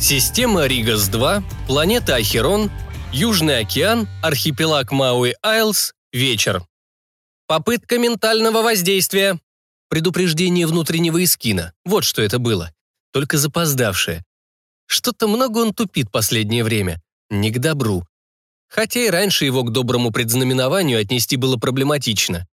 Система Ригас-2, планета Ахерон, Южный океан, архипелаг Мауи-Айлс, вечер. Попытка ментального воздействия. Предупреждение внутреннего искина. Вот что это было. Только запоздавшее. Что-то много он тупит последнее время. Не к добру. Хотя и раньше его к доброму предзнаменованию отнести было проблематично.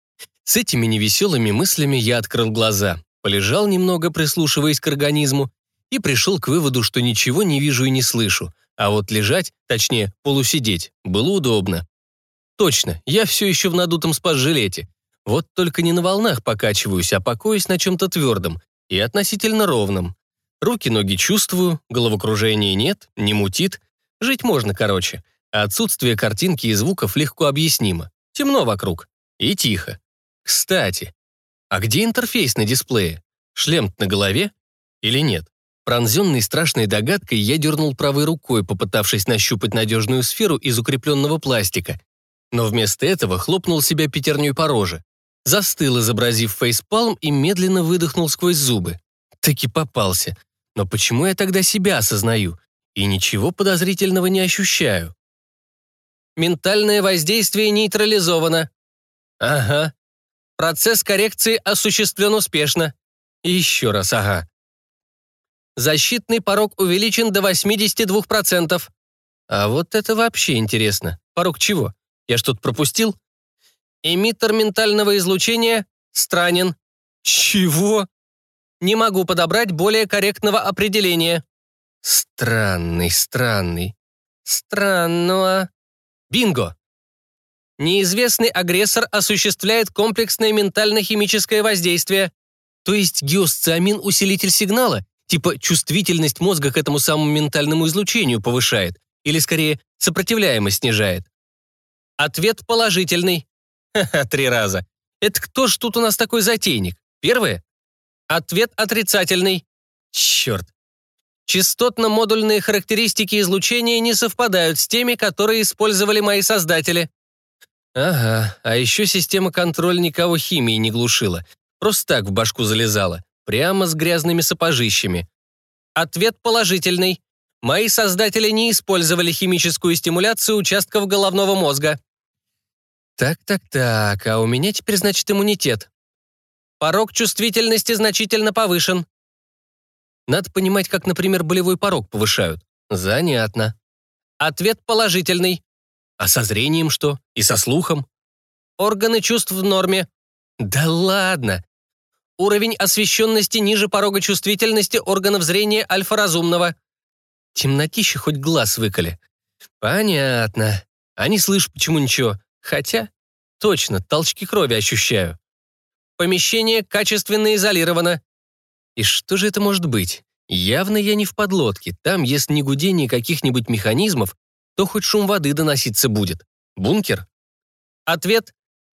С этими невеселыми мыслями я открыл глаза, полежал немного, прислушиваясь к организму, и пришел к выводу, что ничего не вижу и не слышу, а вот лежать, точнее, полусидеть, было удобно. Точно, я все еще в надутом спас-жилете. Вот только не на волнах покачиваюсь, а покоюсь на чем-то твердом и относительно ровном. Руки-ноги чувствую, головокружения нет, не мутит. Жить можно, короче. А отсутствие картинки и звуков легко объяснимо. Темно вокруг. И тихо. Кстати, а где интерфейс на дисплее? шлем на голове? Или нет? Пронзенный страшной догадкой, я дернул правой рукой, попытавшись нащупать надежную сферу из укрепленного пластика. Но вместо этого хлопнул себя пятерней по роже. Застыл, изобразив фейспалм, и медленно выдохнул сквозь зубы. Таки попался. Но почему я тогда себя осознаю? И ничего подозрительного не ощущаю. Ментальное воздействие нейтрализовано. Ага. Процесс коррекции осуществлен успешно. И еще раз ага. Защитный порог увеличен до 82%. А вот это вообще интересно. Порог чего? Я что-то пропустил? Эмиттер ментального излучения странен. Чего? Не могу подобрать более корректного определения. Странный, странный. Странного. Бинго! Неизвестный агрессор осуществляет комплексное ментально-химическое воздействие. То есть гиосциамин – усилитель сигнала? Типа чувствительность мозга к этому самому ментальному излучению повышает, или скорее сопротивляемость снижает. Ответ положительный. Ха-ха, три раза. Это кто ж тут у нас такой затейник? Первое? Ответ отрицательный. Черт. Частотно-модульные характеристики излучения не совпадают с теми, которые использовали мои создатели. Ага, а еще система контроль никого химии не глушила. Просто так в башку залезала. Прямо с грязными сапожищами. Ответ положительный. Мои создатели не использовали химическую стимуляцию участков головного мозга. Так-так-так, а у меня теперь, значит, иммунитет. Порог чувствительности значительно повышен. Надо понимать, как, например, болевой порог повышают. Занятно. Ответ положительный. А со зрением что? И со слухом? Органы чувств в норме. Да ладно. Уровень освещенности ниже порога чувствительности органов зрения альфа-разумного. Темнотища хоть глаз выколи. Понятно. А не слышу, почему ничего. Хотя, точно, толчки крови ощущаю. Помещение качественно изолировано. И что же это может быть? Явно я не в подлодке. Там, если не гудение каких-нибудь механизмов, то хоть шум воды доноситься будет. Бункер? Ответ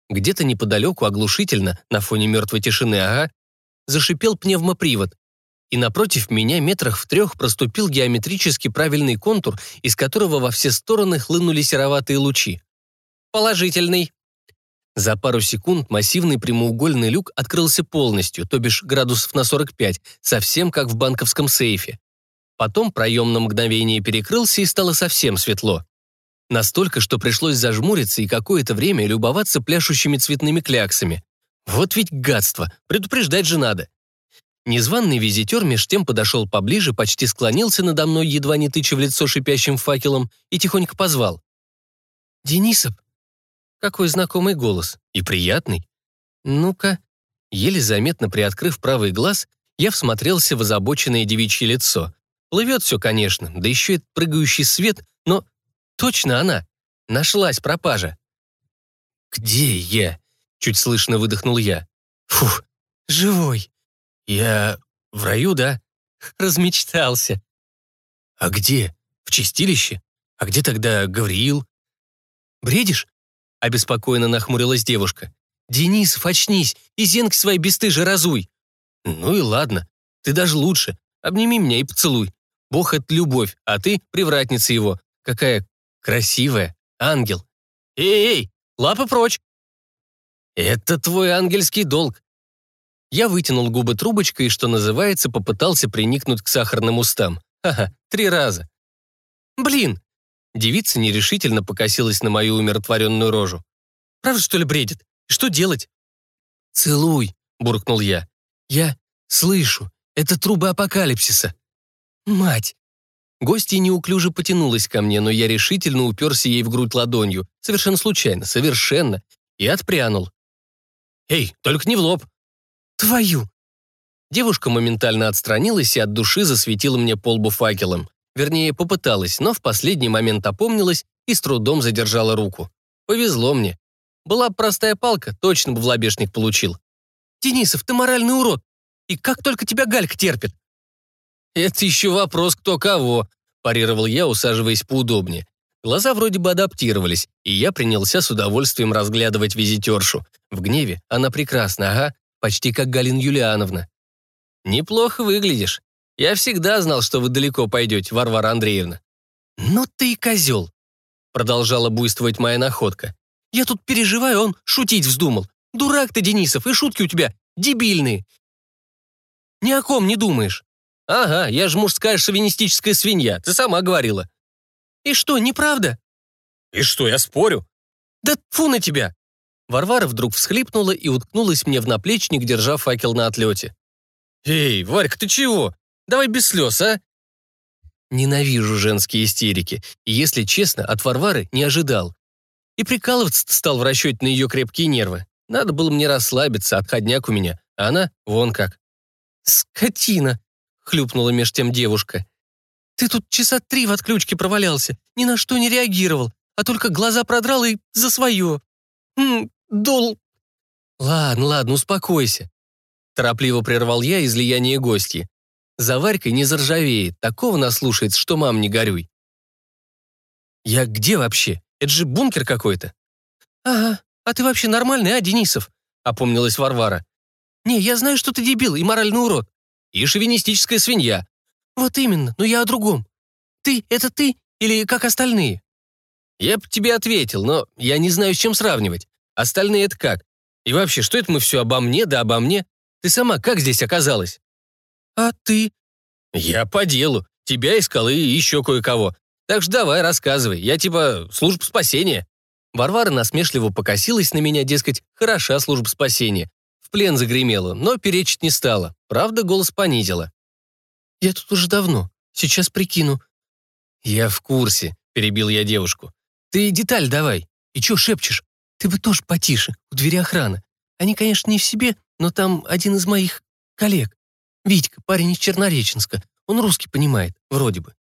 где-то неподалеку оглушительно, на фоне мертвой тишины, ага, зашипел пневмопривод. И напротив меня метрах в трех проступил геометрически правильный контур, из которого во все стороны хлынули сероватые лучи. Положительный. За пару секунд массивный прямоугольный люк открылся полностью, то бишь градусов на 45, совсем как в банковском сейфе. Потом проем на мгновение перекрылся и стало совсем светло. Настолько, что пришлось зажмуриться и какое-то время любоваться пляшущими цветными кляксами. Вот ведь гадство, предупреждать же надо. Незваный визитер меж тем подошел поближе, почти склонился надо мной, едва не тыча в лицо шипящим факелом, и тихонько позвал. «Денисов?» Какой знакомый голос. И приятный. Ну-ка. Еле заметно приоткрыв правый глаз, я всмотрелся в озабоченное девичье лицо. Плывет все, конечно, да еще и прыгающий свет, но Точно она. Нашлась пропажа. «Где я?» — чуть слышно выдохнул я. «Фух, живой. Я в раю, да?» Размечтался. «А где? В чистилище? А где тогда Гавриил?» «Бредишь?» — обеспокоенно нахмурилась девушка. «Денисов, очнись и зенки свои бесстыжи разуй!» «Ну и ладно, ты даже лучше. Обними меня и поцелуй. Бог — это любовь, а ты — привратница его. Какая Красивая. Ангел. Эй-эй, лапы прочь. Это твой ангельский долг. Я вытянул губы трубочкой и, что называется, попытался приникнуть к сахарным устам. Ха-ха, три раза. Блин! Девица нерешительно покосилась на мою умиротворенную рожу. Правда, что ли, бредит? Что делать? «Целуй», — буркнул я. «Я слышу. Это трубы апокалипсиса». «Мать!» Гостья неуклюже потянулась ко мне, но я решительно уперся ей в грудь ладонью. Совершенно случайно, совершенно. И отпрянул. «Эй, только не в лоб!» «Твою!» Девушка моментально отстранилась и от души засветила мне полбу факелом. Вернее, попыталась, но в последний момент опомнилась и с трудом задержала руку. Повезло мне. Была бы простая палка, точно бы в лобешник получил. «Денисов, ты моральный урод! И как только тебя Галька терпит!» «Это еще вопрос, кто кого», – парировал я, усаживаясь поудобнее. Глаза вроде бы адаптировались, и я принялся с удовольствием разглядывать визитершу. В гневе она прекрасна, ага, почти как Галина Юлиановна. «Неплохо выглядишь. Я всегда знал, что вы далеко пойдете, Варвара Андреевна». «Ну ты и козел», — продолжала буйствовать моя находка. «Я тут переживаю, он шутить вздумал. Дурак ты, Денисов, и шутки у тебя дебильные. Ни о ком не думаешь». «Ага, я же мужская шовинистическая свинья, ты сама говорила». «И что, неправда?» «И что, я спорю?» «Да фу на тебя!» Варвара вдруг всхлипнула и уткнулась мне в наплечник, держа факел на отлете. «Эй, Варька, ты чего? Давай без слез, а?» Ненавижу женские истерики, и, если честно, от Варвары не ожидал. И прикалываться стал в расчете на ее крепкие нервы. Надо было мне расслабиться, отходняк у меня, а она вон как. «Скотина!» Хлюпнула меж тем девушка. «Ты тут часа три в отключке провалялся, ни на что не реагировал, а только глаза продрал и за свое. Хм, дол...» «Ладно, ладно, успокойся». Торопливо прервал я излияние гостьи. За Варькой не заржавеет, такого наслушается, что мам не горюй. «Я где вообще? Это же бункер какой-то». «Ага, а ты вообще нормальный, а, Денисов?» — опомнилась Варвара. «Не, я знаю, что ты дебил и моральный урод и шовинистическая свинья. Вот именно, но я о другом. Ты — это ты или как остальные? Я бы тебе ответил, но я не знаю, с чем сравнивать. Остальные — это как? И вообще, что это мы все обо мне да обо мне? Ты сама как здесь оказалась? А ты? Я по делу. Тебя искал и еще кое-кого. Так что давай, рассказывай. Я типа служба спасения. Варвара насмешливо покосилась на меня, дескать, хороша служба спасения. В плен загремела, но перечить не стала. Правда, голос понизила. «Я тут уже давно. Сейчас прикину». «Я в курсе», — перебил я девушку. «Ты деталь давай. И чё шепчешь? Ты бы тоже потише, у двери охрана. Они, конечно, не в себе, но там один из моих коллег. Витька, парень из Чернореченска. Он русский понимает, вроде бы.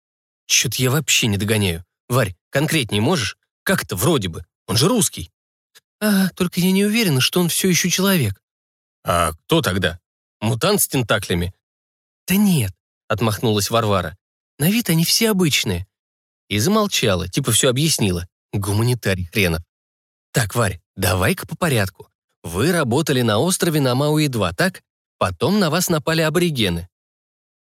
Чё-то я вообще не догоняю. Варь, конкретнее можешь? Как это вроде бы? Он же русский. А, только я не уверена, что он все еще человек. «А кто тогда? Мутант с тентаклями?» «Да нет», — отмахнулась Варвара. «На вид они все обычные». И замолчала, типа все объяснила. Гуманитарий хренов. «Так, Варь, давай-ка по порядку. Вы работали на острове на Мауи-2, так? Потом на вас напали аборигены».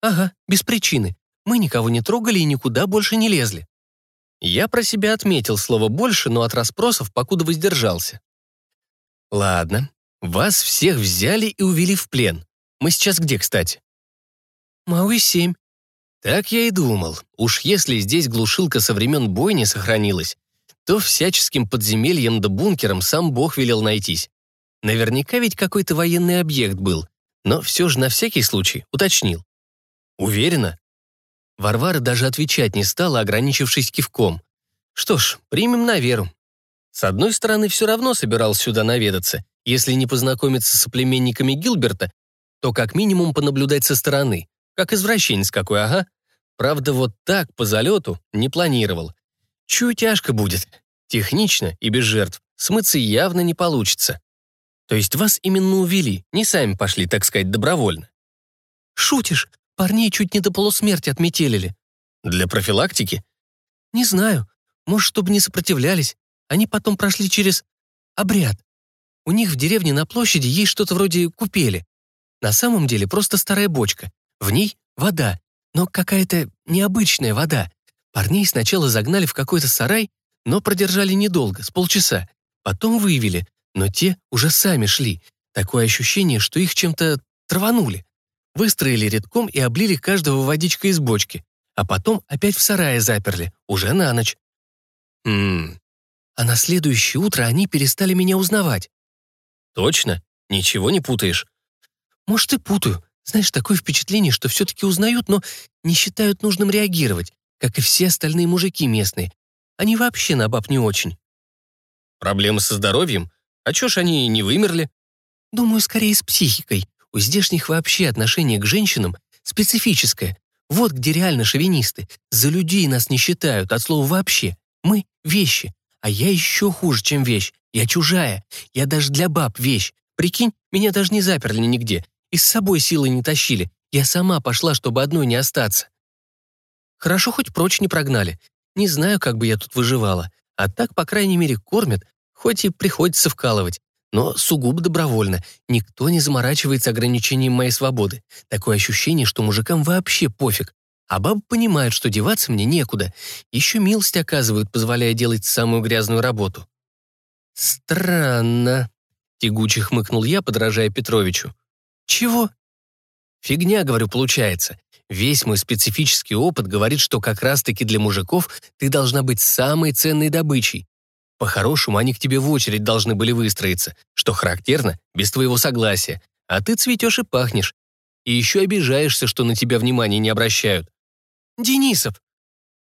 «Ага, без причины. Мы никого не трогали и никуда больше не лезли». Я про себя отметил слово «больше», но от расспросов покуда воздержался. «Ладно, вас всех взяли и увели в плен. Мы сейчас где, кстати? Мауи-7. Так я и думал. Уж если здесь глушилка со времен бойни сохранилась, то всяческим подземельем да бункером сам Бог велел найтись. Наверняка ведь какой-то военный объект был, но все же на всякий случай уточнил. Уверена? Варвара даже отвечать не стала, ограничившись кивком. Что ж, примем на веру. С одной стороны, все равно собирался сюда наведаться, если не познакомиться с соплеменниками Гилберта, то как минимум понаблюдать со стороны. Как извращенец какой, ага. Правда, вот так, по залету, не планировал. Чуть тяжко будет. Технично и без жертв. Смыться явно не получится. То есть вас именно увели, не сами пошли, так сказать, добровольно. Шутишь? Парней чуть не до полусмерти отметелили. Для профилактики? Не знаю. Может, чтобы не сопротивлялись. Они потом прошли через обряд. У них в деревне на площади есть что-то вроде купели. На самом деле просто старая бочка. В ней вода, но какая-то необычная вода. Парней сначала загнали в какой-то сарай, но продержали недолго, с полчаса. Потом вывели, но те уже сами шли. Такое ощущение, что их чем-то траванули. Выстроили редком и облили каждого водичкой из бочки. а потом опять в сарае заперли, уже на ночь. Хм. А на следующее утро они перестали меня узнавать. Точно? Ничего не путаешь? Может, и путаю. Знаешь, такое впечатление, что все-таки узнают, но не считают нужным реагировать, как и все остальные мужики местные. Они вообще на баб не очень. Проблемы со здоровьем? А чё ж они не вымерли? Думаю, скорее с психикой. У здешних вообще отношение к женщинам специфическое. Вот где реально шовинисты. За людей нас не считают, от слова вообще. Мы — вещи. А я еще хуже, чем вещь. Я чужая. Я даже для баб вещь. Прикинь, меня даже не заперли нигде. И с собой силы не тащили. Я сама пошла, чтобы одной не остаться. Хорошо, хоть прочь не прогнали. Не знаю, как бы я тут выживала. А так, по крайней мере, кормят, хоть и приходится вкалывать. Но сугубо добровольно. Никто не заморачивается ограничением моей свободы. Такое ощущение, что мужикам вообще пофиг. А бабы понимают, что деваться мне некуда. Еще милость оказывают, позволяя делать самую грязную работу. «Странно», — тягуче хмыкнул я, подражая Петровичу. «Чего?» «Фигня, говорю, получается. Весь мой специфический опыт говорит, что как раз-таки для мужиков ты должна быть самой ценной добычей. По-хорошему, они к тебе в очередь должны были выстроиться, что характерно, без твоего согласия. А ты цветешь и пахнешь. И еще обижаешься, что на тебя внимания не обращают. Денисов.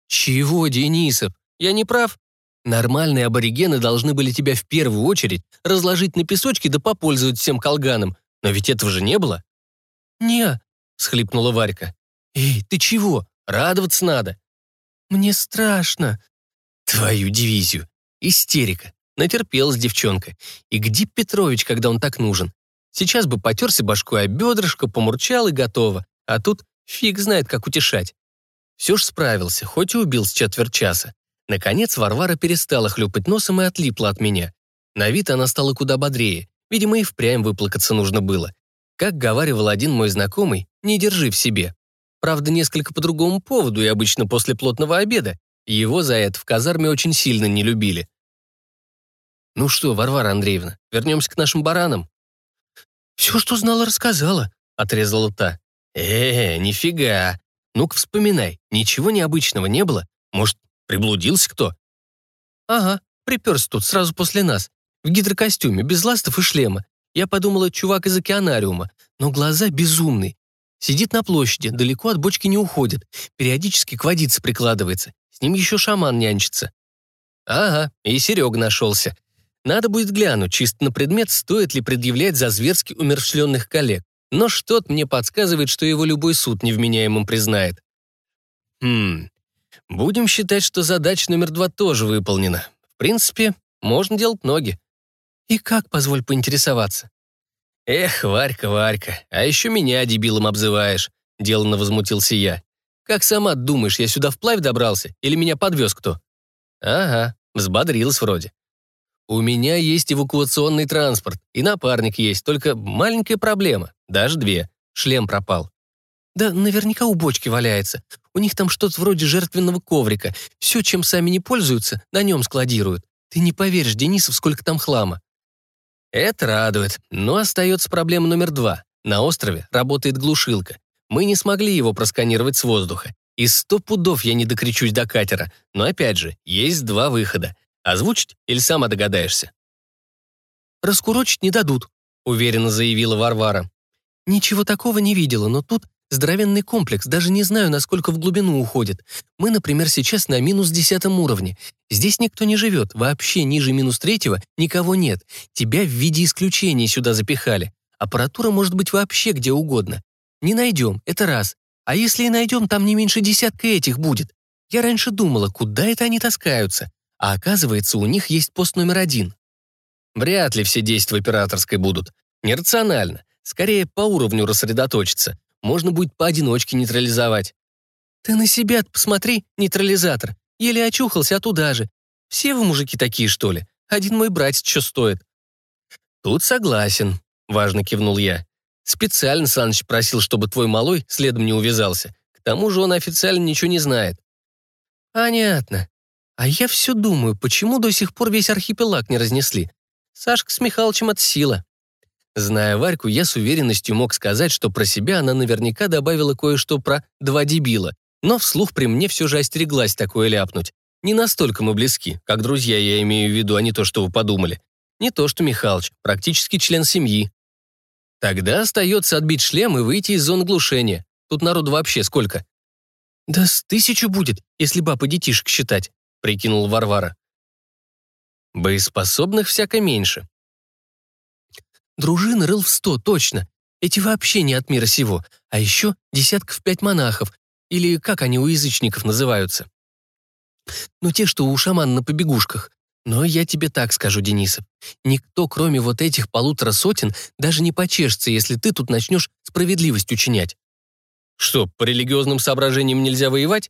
Чего, Денисов? Я не прав? Нормальные аборигены должны были тебя в первую очередь разложить на песочке да попользовать всем колганом. Но ведь этого же не было. «Не», — схлипнула Варька. «Эй, ты чего? Радоваться надо». «Мне страшно». «Твою дивизию. Истерика. Натерпелась девчонка. И где Петрович, когда он так нужен? Сейчас бы потерся башкой о бедрышко, помурчал и готово. А тут фиг знает, как утешать. Все ж справился, хоть и убил с четверть часа. Наконец Варвара перестала хлюпать носом и отлипла от меня. На вид она стала куда бодрее. Видимо, и впрямь выплакаться нужно было. Как говаривал один мой знакомый, не держи в себе. Правда, несколько по другому поводу и обычно после плотного обеда. Его за это в казарме очень сильно не любили. «Ну что, Варвара Андреевна, вернемся к нашим баранам?» «Все, что знала, рассказала», — отрезала та. «Э, нифига. Ну-ка вспоминай, ничего необычного не было? Может, приблудился кто?» «Ага, приперся тут сразу после нас. В гидрокостюме, без ластов и шлема. Я подумала, чувак из океанариума, но глаза безумные. Сидит на площади, далеко от бочки не уходит, периодически к водице прикладывается. С ним еще шаман нянчится. Ага, и Серега нашелся. Надо будет глянуть, чисто на предмет, стоит ли предъявлять за зверски умершленных коллег. Но что-то мне подсказывает, что его любой суд невменяемым признает. Хм, будем считать, что задача номер два тоже выполнена. В принципе, можно делать ноги. И как, позволь поинтересоваться? Эх, Варька, Варька, а еще меня дебилом обзываешь, деланно возмутился я. Как сама думаешь, я сюда вплавь добрался или меня подвез кто? Ага, взбодрилась вроде. У меня есть эвакуационный транспорт, и напарник есть, только маленькая проблема, даже две. Шлем пропал. Да наверняка у бочки валяется. У них там что-то вроде жертвенного коврика. Все, чем сами не пользуются, на нем складируют. Ты не поверишь, Денисов, сколько там хлама. Это радует, но остается проблема номер два. На острове работает глушилка. Мы не смогли его просканировать с воздуха. И сто пудов я не докричусь до катера. Но опять же, есть два выхода. Озвучить или сама догадаешься?» «Раскурочить не дадут», — уверенно заявила Варвара. «Ничего такого не видела, но тут здоровенный комплекс, даже не знаю, насколько в глубину уходит. Мы, например, сейчас на минус десятом уровне. Здесь никто не живет, вообще ниже минус третьего никого нет. Тебя в виде исключения сюда запихали. Аппаратура может быть вообще где угодно. Не найдем, это раз. А если и найдем, там не меньше десятка этих будет. Я раньше думала, куда это они таскаются. А оказывается, у них есть пост номер один. Вряд ли все действия операторской будут. Нерационально. Скорее, по уровню рассредоточиться. Можно будет поодиночке нейтрализовать. Ты на себя посмотри, нейтрализатор. Еле очухался, а туда же. Все вы мужики такие, что ли? Один мой братец что стоит? Тут согласен, важно кивнул я. Специально Саныч просил, чтобы твой малой следом не увязался. К тому же он официально ничего не знает. Понятно. А я все думаю, почему до сих пор весь архипелаг не разнесли? Сашка с Михалычем от сила. Зная Варьку, я с уверенностью мог сказать, что про себя она наверняка добавила кое-что про «два дебила». Но вслух при мне все же остереглась такое ляпнуть. Не настолько мы близки, как друзья я имею в виду, а не то, что вы подумали. Не то, что Михалыч, практически член семьи. Тогда остается отбить шлем и выйти из зоны глушения. Тут народу вообще сколько? Да с тысячу будет, если бабы детишек считать, прикинул Варвара. Боеспособных всяко меньше. Дружина рыл в сто, точно. Эти вообще не от мира сего. А еще десятков пять монахов, или как они у язычников называются. Ну, те, что у шамана на побегушках. Но я тебе так скажу, Денисов. Никто, кроме вот этих полутора сотен, даже не почешется, если ты тут начнешь справедливость учинять. Что, по религиозным соображениям нельзя воевать?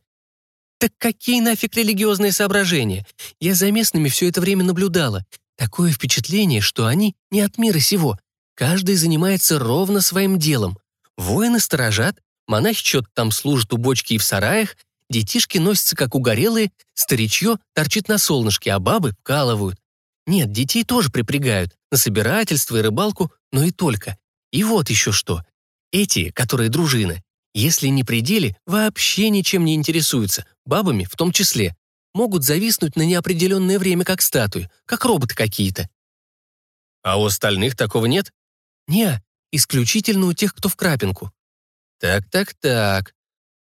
Так какие нафиг религиозные соображения? Я за местными все это время наблюдала. Такое впечатление, что они не от мира сего. Каждый занимается ровно своим делом. Воины сторожат, монахи что-то там служат у бочки и в сараях, Детишки носятся как угорелые, старичье торчит на солнышке, а бабы вкалывают. Нет, детей тоже припрягают, на собирательство и рыбалку, но и только. И вот еще что. Эти, которые дружины, если не пределе, вообще ничем не интересуются, бабами в том числе. Могут зависнуть на неопределенное время как статуи, как роботы какие-то. А у остальных такого нет? Не, исключительно у тех, кто в крапинку. Так-так-так.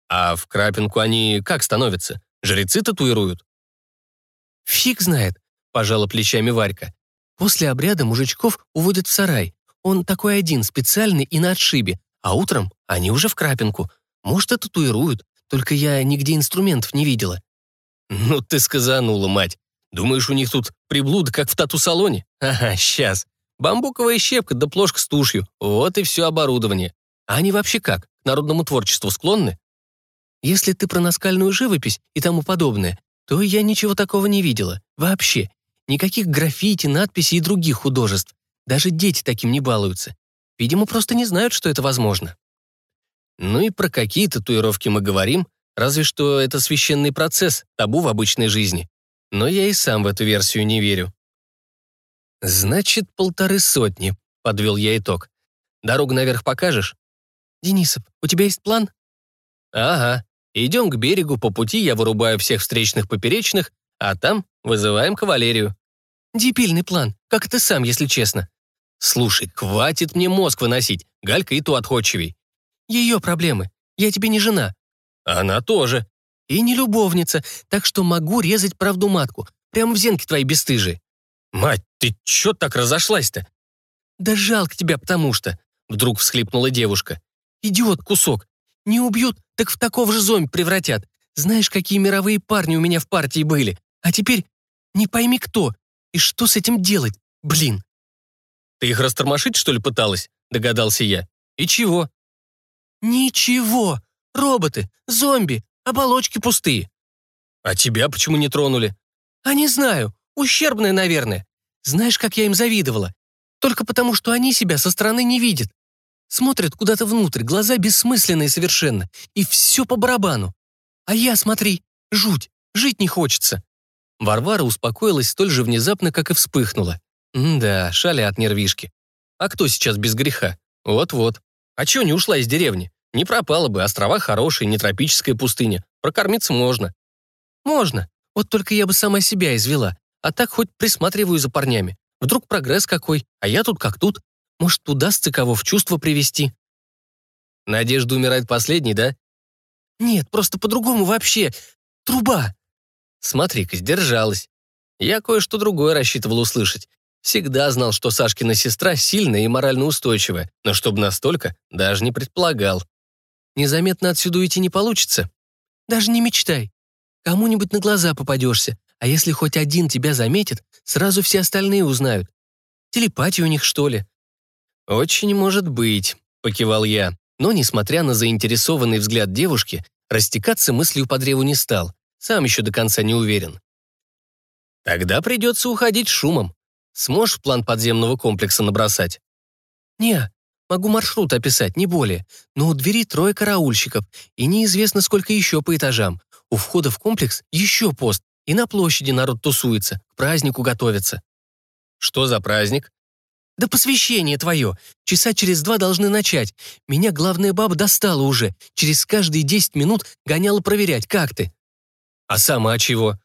А в Крапинку они как становятся? Жрецы татуируют? Фиг знает, пожала плечами Варька. После обряда мужичков уводят в сарай. Он такой один, специальный и на отшибе. А утром они уже в Крапинку. Может, и татуируют. Только я нигде инструментов не видела. Ну ты сказанула, мать. Думаешь, у них тут приблуда, как в тату-салоне? Ага, сейчас. Бамбуковая щепка да плошка с тушью. Вот и все оборудование. А они вообще как? К народному творчеству склонны? Если ты про наскальную живопись и тому подобное, то я ничего такого не видела. Вообще. Никаких граффити, надписей и других художеств. Даже дети таким не балуются. Видимо, просто не знают, что это возможно. Ну и про какие татуировки мы говорим, разве что это священный процесс, табу в обычной жизни. Но я и сам в эту версию не верю. «Значит, полторы сотни», — подвел я итог. «Дорогу наверх покажешь?» «Денисов, у тебя есть план?» «Ага. Идем к берегу, по пути я вырубаю всех встречных поперечных, а там вызываем кавалерию. Дебильный план, как ты сам, если честно. Слушай, хватит мне мозг выносить, Галька и то отходчивей. Ее проблемы, я тебе не жена. Она тоже. И не любовница, так что могу резать правду матку, прямо в зенке твоей бесстыжие. Мать, ты чё так разошлась-то? Да жалко тебя потому что, вдруг всхлипнула девушка. Идиот кусок, не убьют, так в такого же зомби превратят. Знаешь, какие мировые парни у меня в партии были. А теперь не пойми кто. И что с этим делать? Блин. Ты их растормошить, что ли, пыталась? Догадался я. И чего? Ничего. Роботы, зомби, оболочки пустые. А тебя почему не тронули? А не знаю. Ущербные, наверное. Знаешь, как я им завидовала? Только потому, что они себя со стороны не видят. Смотрят куда-то внутрь, глаза бессмысленные совершенно. И все по барабану. А я, смотри, жуть, жить не хочется. Варвара успокоилась столь же внезапно, как и вспыхнула. да, шалят нервишки. А кто сейчас без греха? Вот-вот. А чё не ушла из деревни? Не пропала бы, острова хорошие, не тропическая пустыня. Прокормиться можно. Можно. Вот только я бы сама себя извела. А так хоть присматриваю за парнями. Вдруг прогресс какой, а я тут как тут. Может, удастся кого в чувство привести? Надежда умирает последней, да? Нет, просто по-другому вообще. Труба. Смотри-ка, сдержалась. Я кое-что другое рассчитывал услышать. Всегда знал, что Сашкина сестра сильная и морально устойчивая, но чтобы настолько, даже не предполагал. Незаметно отсюда уйти не получится. Даже не мечтай. Кому-нибудь на глаза попадешься, а если хоть один тебя заметит, сразу все остальные узнают. Телепатия у них, что ли? «Очень может быть», — покивал я. Но, несмотря на заинтересованный взгляд девушки, растекаться мыслью по древу не стал. Сам еще до конца не уверен. «Тогда придется уходить шумом. Сможешь план подземного комплекса набросать?» «Не, могу маршрут описать, не более. Но у двери трое караульщиков, и неизвестно, сколько еще по этажам. У входа в комплекс еще пост, и на площади народ тусуется, к празднику готовится». «Что за праздник?» «Да посвящение твое! Часа через два должны начать. Меня главная баба достала уже. Через каждые десять минут гоняла проверять, как ты». «А сама чего?»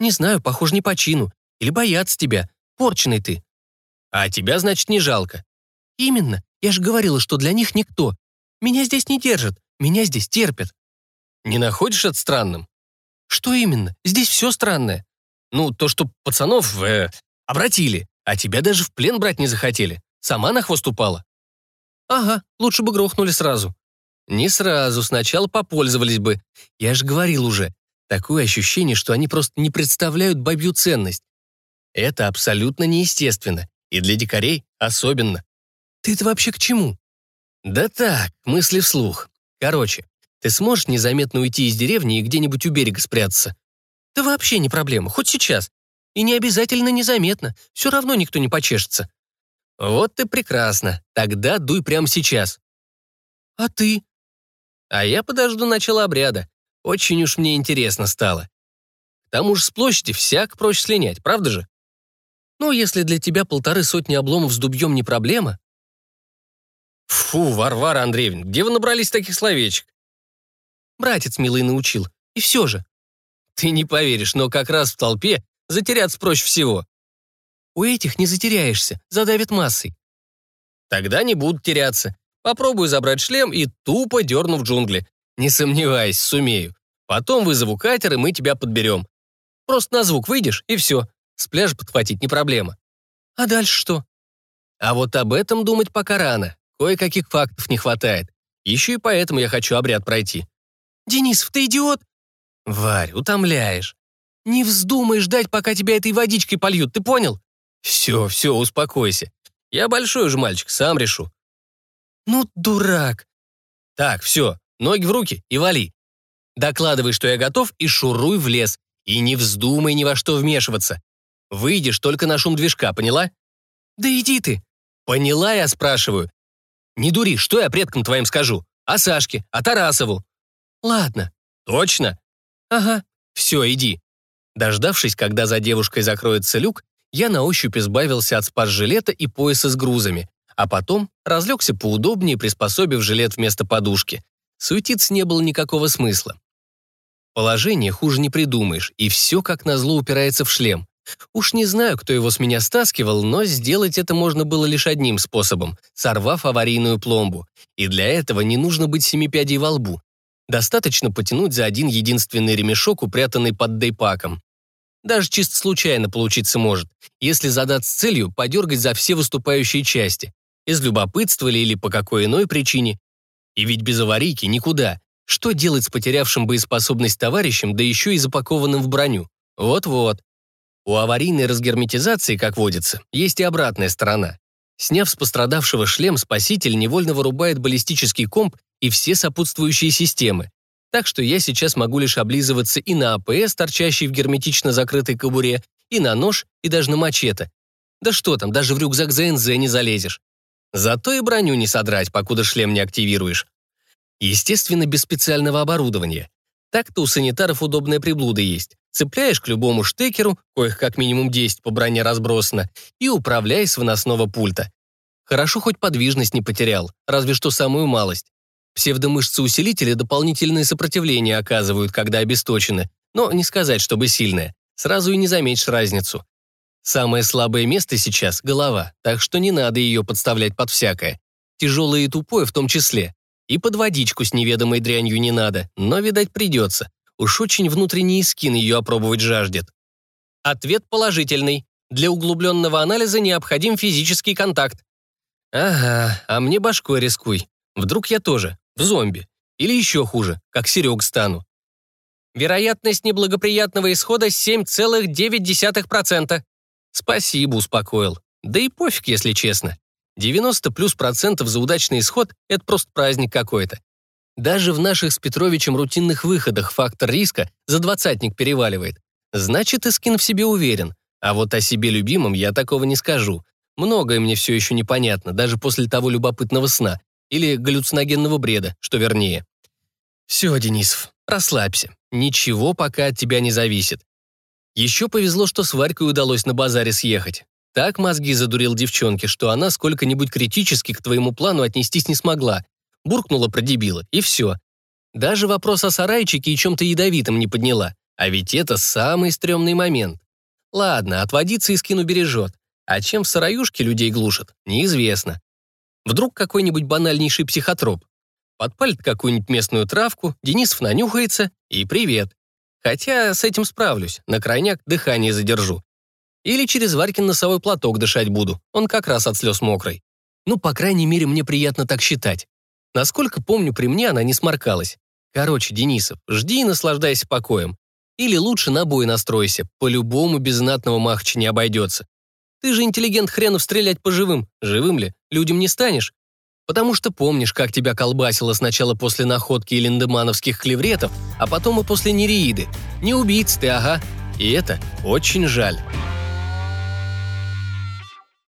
«Не знаю, похоже, не по чину. Или боятся тебя. Порченый ты». «А тебя, значит, не жалко?» «Именно. Я же говорила, что для них никто. Меня здесь не держат. Меня здесь терпят». «Не находишь это странным?» «Что именно? Здесь все странное». «Ну, то, что пацанов э, обратили. А тебя даже в плен брать не захотели. Сама на хвост упала. Ага, лучше бы грохнули сразу. Не сразу, сначала попользовались бы. Я же говорил уже. Такое ощущение, что они просто не представляют бабью ценность. Это абсолютно неестественно. И для дикарей особенно. Ты это вообще к чему? Да так, мысли вслух. Короче, ты сможешь незаметно уйти из деревни и где-нибудь у берега спрятаться? Да вообще не проблема, хоть сейчас. И не обязательно незаметно, все равно никто не почешется. Вот ты прекрасно, тогда дуй прямо сейчас. А ты? А я подожду начала обряда. Очень уж мне интересно стало. К тому же с площади всяк проще слинять, правда же? Ну, если для тебя полторы сотни обломов с дубьем не проблема. Фу, Варвара Андреевна, где вы набрались таких словечек? Братец милый научил. И все же. Ты не поверишь, но как раз в толпе Затеряться проще всего. У этих не затеряешься, задавит массой. Тогда не будут теряться. Попробую забрать шлем и тупо дерну в джунгли. Не сомневайся, сумею. Потом вызову катер, и мы тебя подберем. Просто на звук выйдешь, и все. С пляжа подхватить не проблема. А дальше что? А вот об этом думать пока рано. Кое-каких фактов не хватает. Еще и поэтому я хочу обряд пройти. Денисов, ты идиот? Варь, утомляешь. Не вздумай ждать, пока тебя этой водичкой польют, ты понял? Все, все, успокойся. Я большой уже мальчик, сам решу. Ну, дурак. Так, все, ноги в руки и вали. Докладывай, что я готов, и шуруй в лес. И не вздумай ни во что вмешиваться. Выйдешь только на шум движка, поняла? Да иди ты. Поняла, я спрашиваю. Не дури, что я предкам твоим скажу? О Сашке, о Тарасову. Ладно. Точно? Ага. Все, иди. Дождавшись, когда за девушкой закроется люк, я на ощупь избавился от спас-жилета и пояса с грузами, а потом разлегся поудобнее, приспособив жилет вместо подушки. Суетиться не было никакого смысла. Положение хуже не придумаешь, и все как назло упирается в шлем. Уж не знаю, кто его с меня стаскивал, но сделать это можно было лишь одним способом, сорвав аварийную пломбу. И для этого не нужно быть семи пядей во лбу. Достаточно потянуть за один единственный ремешок, упрятанный под дейпаком. Даже чисто случайно получиться может, если задаться целью подергать за все выступающие части, из любопытства ли или по какой иной причине. И ведь без аварийки никуда. Что делать с потерявшим боеспособность товарищем, да еще и запакованным в броню? Вот-вот. У аварийной разгерметизации, как водится, есть и обратная сторона. Сняв с пострадавшего шлем, спаситель невольно вырубает баллистический комп и все сопутствующие системы, так что я сейчас могу лишь облизываться и на АПС, торчащий в герметично закрытой кобуре, и на нож, и даже на мачете. Да что там, даже в рюкзак ЗНЗ не залезешь. Зато и броню не содрать, покуда шлем не активируешь. Естественно, без специального оборудования. Так-то у санитаров удобная приблуда есть. Цепляешь к любому штекеру, коих как минимум 10 по броне разбросано, и управляй с выносного пульта. Хорошо хоть подвижность не потерял, разве что самую малость. Псевдомышцы-усилители дополнительное сопротивление оказывают, когда обесточены, но не сказать, чтобы сильное. Сразу и не заметишь разницу. Самое слабое место сейчас — голова, так что не надо ее подставлять под всякое. Тяжелое и тупое в том числе. И под водичку с неведомой дрянью не надо, но, видать, придется. Уж очень внутренний скин ее опробовать жаждет. Ответ положительный. Для углубленного анализа необходим физический контакт. Ага, а мне башкой рискуй. Вдруг я тоже в зомби. Или еще хуже, как Серег стану. Вероятность неблагоприятного исхода 7,9%. Спасибо, успокоил. Да и пофиг, если честно. 90 плюс процентов за удачный исход — это просто праздник какой-то. Даже в наших с Петровичем рутинных выходах фактор риска за двадцатник переваливает. Значит, Искин в себе уверен. А вот о себе любимом я такого не скажу. Многое мне все еще непонятно, даже после того любопытного сна, или галлюциногенного бреда, что вернее. Все, Денисов, расслабься. Ничего пока от тебя не зависит. Еще повезло, что с Варькой удалось на базаре съехать. Так мозги задурил девчонке, что она сколько-нибудь критически к твоему плану отнестись не смогла. Буркнула про дебила, и все. Даже вопрос о сарайчике и чем-то ядовитом не подняла. А ведь это самый стрёмный момент. Ладно, отводиться и скину бережет. А чем в сараюшке людей глушат, неизвестно. Вдруг какой-нибудь банальнейший психотроп. Подпалит какую-нибудь местную травку, Денисов нанюхается и привет. Хотя с этим справлюсь, на крайняк дыхание задержу. Или через Варькин носовой платок дышать буду, он как раз от слез мокрый. Ну, по крайней мере, мне приятно так считать. Насколько помню, при мне она не сморкалась. Короче, Денисов, жди и наслаждайся покоем. Или лучше на бой настройся, по-любому без знатного махача не обойдется. Ты же интеллигент хренов стрелять по живым. Живым ли? Людям не станешь. Потому что помнишь, как тебя колбасило сначала после находки линдемановских клевретов, а потом и после нереиды. Не убийц ты, ага. И это очень жаль.